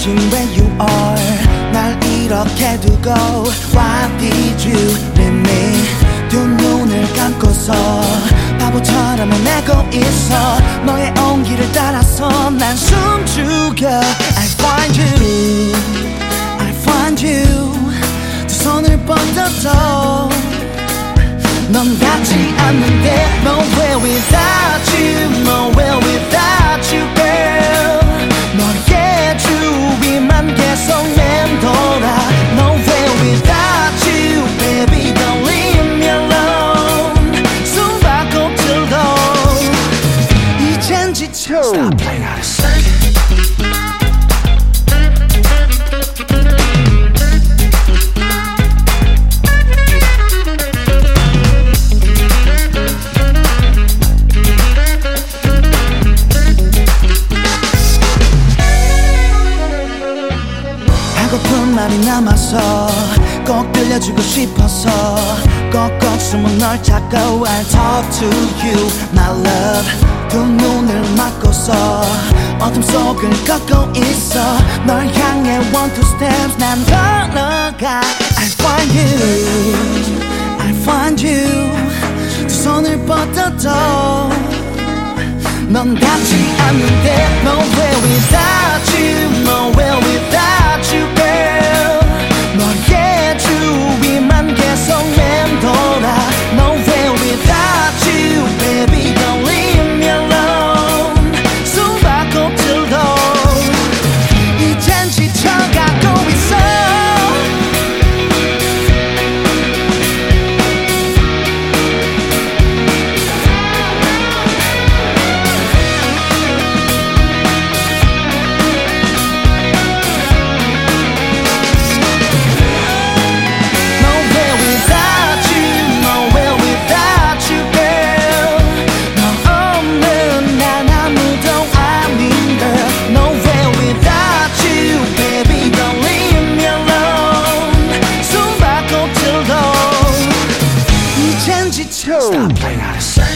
watching where you are 날 이렇게 두고 What did you leave me 두 눈을 감고서 바보처럼 헤매고 있어 너의 온기를 따라서 난 숨죽여 I find you I find you 두 손을 뻗어도 넌 닿지 않는데 Nowhere without Stop playing out of 고픈 말이 남아서 꼭 들려주고 싶어서 꼭꼭 숨은 널 찾고 I talk to you my love 두 눈을 막고서 어둠 속을 걷고 있어 널 향해 one two steps 난 걸어가 I find you I find you 두 손을 뻗어도 넌 닿지 않는데 Nowhere Stop playing out of sight.